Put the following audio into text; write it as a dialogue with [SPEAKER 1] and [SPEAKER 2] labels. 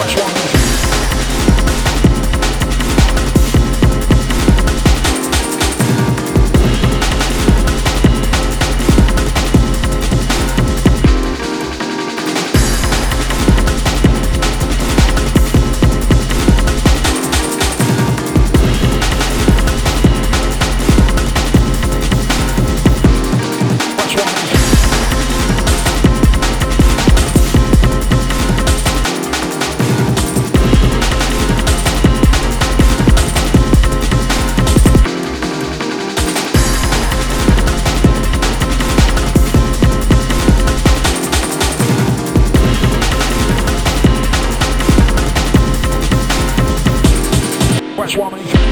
[SPEAKER 1] Watch one.
[SPEAKER 2] me.